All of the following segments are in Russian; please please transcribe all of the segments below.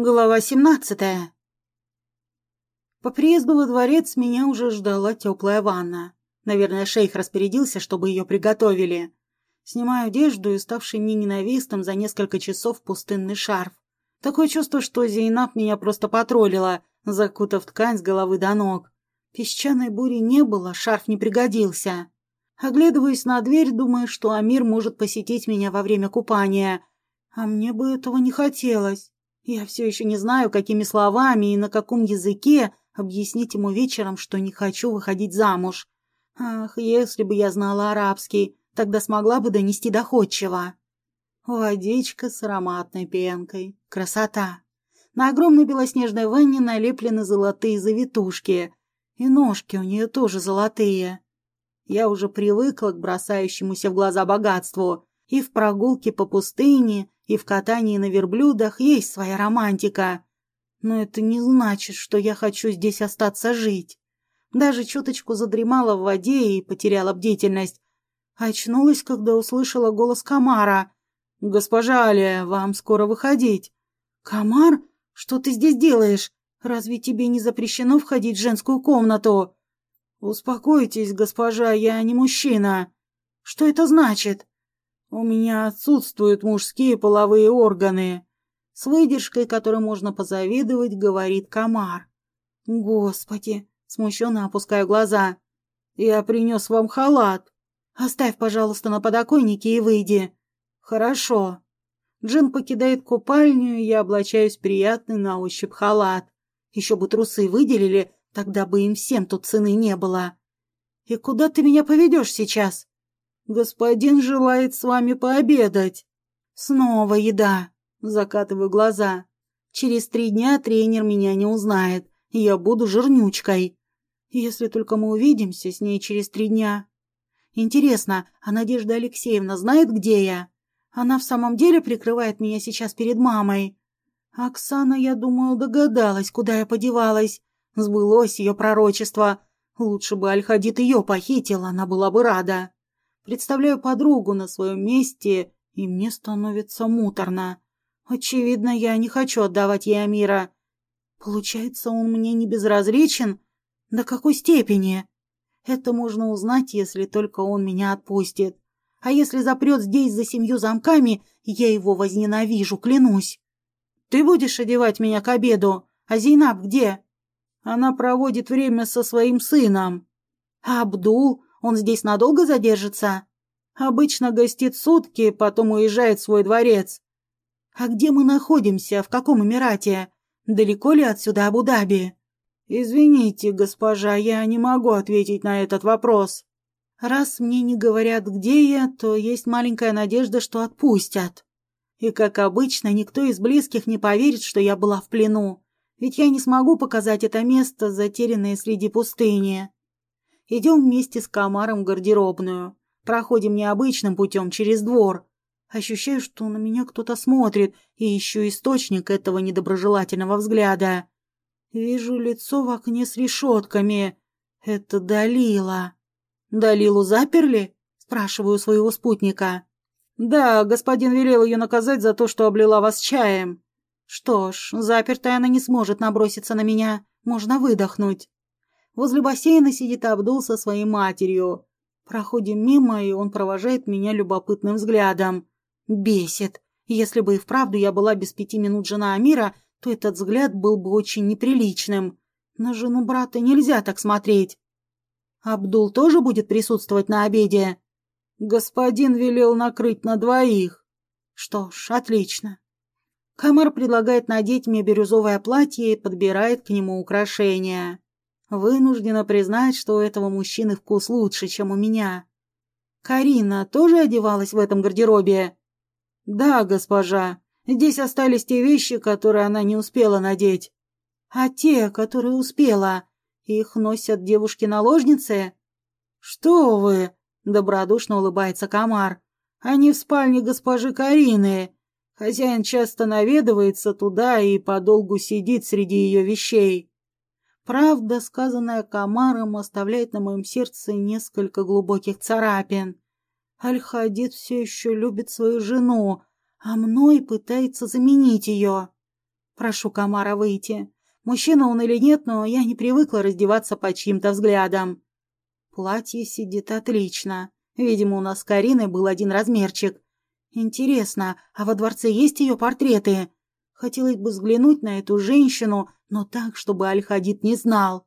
Глава семнадцатая. По приезду во дворец меня уже ждала теплая ванна. Наверное, шейх распорядился, чтобы ее приготовили. Снимаю одежду и ставший мне ненавистным за несколько часов пустынный шарф. Такое чувство, что Зейнаб меня просто потроллила, закутав ткань с головы до ног. Песчаной бури не было, шарф не пригодился. Оглядываюсь на дверь, думая, что Амир может посетить меня во время купания. А мне бы этого не хотелось. Я все еще не знаю, какими словами и на каком языке объяснить ему вечером, что не хочу выходить замуж. Ах, если бы я знала арабский, тогда смогла бы донести доходчиво. Водичка с ароматной пенкой. Красота. На огромной белоснежной ванне налеплены золотые завитушки. И ножки у нее тоже золотые. Я уже привыкла к бросающемуся в глаза богатству. И в прогулке по пустыне, и в катании на верблюдах есть своя романтика. Но это не значит, что я хочу здесь остаться жить. Даже чуточку задремала в воде и потеряла бдительность. Очнулась, когда услышала голос Камара. «Госпожа Алия, вам скоро выходить». «Камар? Что ты здесь делаешь? Разве тебе не запрещено входить в женскую комнату?» «Успокойтесь, госпожа, я не мужчина». «Что это значит?» У меня отсутствуют мужские половые органы. С выдержкой, которой можно позавидовать, говорит комар. Господи, смущенно опускаю глаза. Я принес вам халат. Оставь, пожалуйста, на подоконнике и выйди. Хорошо. Джин покидает купальню, и я облачаюсь в приятный на ощупь халат. Еще бы трусы выделили, тогда бы им всем тут цены не было. И куда ты меня поведешь сейчас? «Господин желает с вами пообедать». «Снова еда». Закатываю глаза. «Через три дня тренер меня не узнает, я буду жирнючкой. Если только мы увидимся с ней через три дня». «Интересно, а Надежда Алексеевна знает, где я? Она в самом деле прикрывает меня сейчас перед мамой?» Оксана, я думаю, догадалась, куда я подевалась. Сбылось ее пророчество. Лучше бы Альхадит ее похитил, она была бы рада. Представляю подругу на своем месте, и мне становится муторно. Очевидно, я не хочу отдавать ей Амира. Получается, он мне не безразличен? До какой степени? Это можно узнать, если только он меня отпустит. А если запрет здесь за семью замками, я его возненавижу, клянусь. Ты будешь одевать меня к обеду? А Зейнаб где? Она проводит время со своим сыном. А Абдул? Он здесь надолго задержится? Обычно гостит сутки, потом уезжает в свой дворец. А где мы находимся? В каком Эмирате? Далеко ли отсюда Абу-Даби? Извините, госпожа, я не могу ответить на этот вопрос. Раз мне не говорят, где я, то есть маленькая надежда, что отпустят. И, как обычно, никто из близких не поверит, что я была в плену. Ведь я не смогу показать это место, затерянное среди пустыни. Идем вместе с комаром в гардеробную. Проходим необычным путем через двор. Ощущаю, что на меня кто-то смотрит, и ищу источник этого недоброжелательного взгляда. Вижу лицо в окне с решетками. Это Далила. «Далилу заперли?» – спрашиваю своего спутника. «Да, господин велел ее наказать за то, что облила вас чаем». «Что ж, запертая она не сможет наброситься на меня. Можно выдохнуть». Возле бассейна сидит Абдул со своей матерью. Проходим мимо, и он провожает меня любопытным взглядом. Бесит. Если бы и вправду я была без пяти минут жена Амира, то этот взгляд был бы очень неприличным. На жену брата нельзя так смотреть. Абдул тоже будет присутствовать на обеде? Господин велел накрыть на двоих. Что ж, отлично. Камар предлагает надеть мне бирюзовое платье и подбирает к нему украшения. Вынуждена признать, что у этого мужчины вкус лучше, чем у меня. Карина тоже одевалась в этом гардеробе? Да, госпожа. Здесь остались те вещи, которые она не успела надеть. А те, которые успела, их носят девушки-наложницы? Что вы? Добродушно улыбается Камар. Они в спальне госпожи Карины. Хозяин часто наведывается туда и подолгу сидит среди ее вещей. Правда, сказанная комаром, оставляет на моем сердце несколько глубоких царапин. Аль-Хадид все еще любит свою жену, а мной пытается заменить ее. Прошу Камара выйти. Мужчина он или нет, но я не привыкла раздеваться под чьим-то взглядом. Платье сидит отлично. Видимо, у нас с Кариной был один размерчик. Интересно, а во дворце есть ее портреты? Хотелось бы взглянуть на эту женщину, но так, чтобы Аль-Хадид не знал.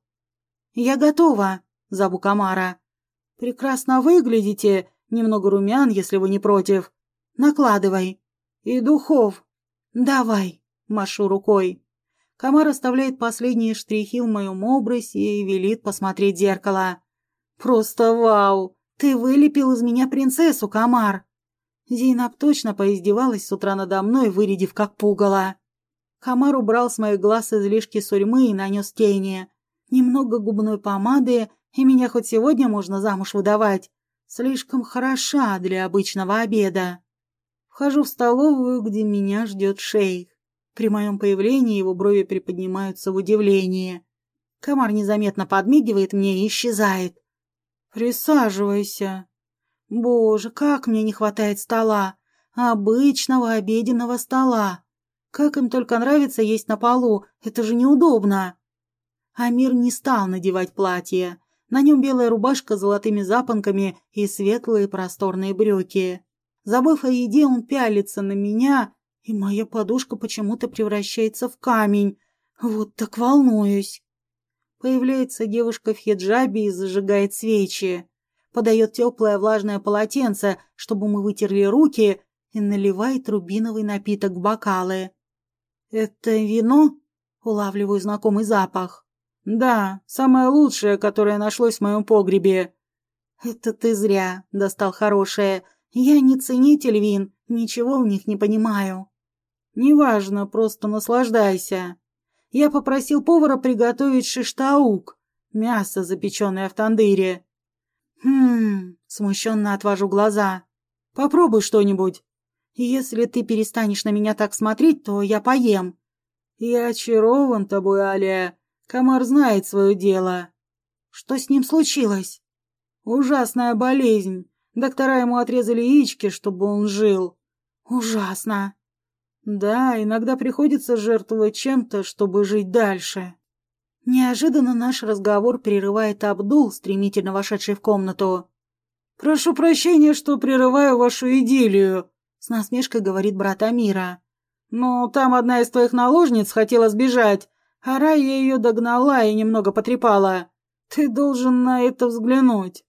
«Я готова», — зову Камара. «Прекрасно выглядите. Немного румян, если вы не против. Накладывай. И духов. Давай», — машу рукой. Камар оставляет последние штрихи в моем образе и велит посмотреть зеркало. «Просто вау! Ты вылепил из меня принцессу, Камар!» Зейнаб точно поиздевалась с утра надо мной, вырядив как пугало. Камар убрал с моих глаз излишки сурьмы и нанес тени. Немного губной помады, и меня хоть сегодня можно замуж выдавать. Слишком хороша для обычного обеда. Вхожу в столовую, где меня ждет шейх. При моем появлении его брови приподнимаются в удивлении. Комар незаметно подмигивает мне и исчезает. «Присаживайся». «Боже, как мне не хватает стола! Обычного обеденного стола! Как им только нравится есть на полу, это же неудобно!» Амир не стал надевать платье. На нем белая рубашка с золотыми запонками и светлые просторные брюки. Забыв о еде, он пялится на меня и моя подушка почему-то превращается в камень. Вот так волнуюсь. Появляется девушка в хиджабе и зажигает свечи. Подает теплое влажное полотенце, чтобы мы вытерли руки, и наливает рубиновый напиток в бокалы. «Это вино?» — улавливаю знакомый запах. «Да, самое лучшее, которое нашлось в моем погребе». «Это ты зря», — достал хорошее. «Я не ценитель вин, ничего в них не понимаю». «Неважно, просто наслаждайся. Я попросил повара приготовить шиштаук, мясо, запеченное в тандыре». «Хм...» — смущенно отвожу глаза. «Попробуй что-нибудь. Если ты перестанешь на меня так смотреть, то я поем». «Я очарован тобой, Алия. Комар знает свое дело». «Что с ним случилось?» «Ужасная болезнь. Доктора ему отрезали яички, чтобы он жил». «Ужасно. Да, иногда приходится жертвовать чем-то, чтобы жить дальше. Неожиданно наш разговор прерывает Абдул, стремительно вошедший в комнату. «Прошу прощения, что прерываю вашу идиллию», — с насмешкой говорит брат Амира. «Но там одна из твоих наложниц хотела сбежать, а Рая ее догнала и немного потрепала. Ты должен на это взглянуть».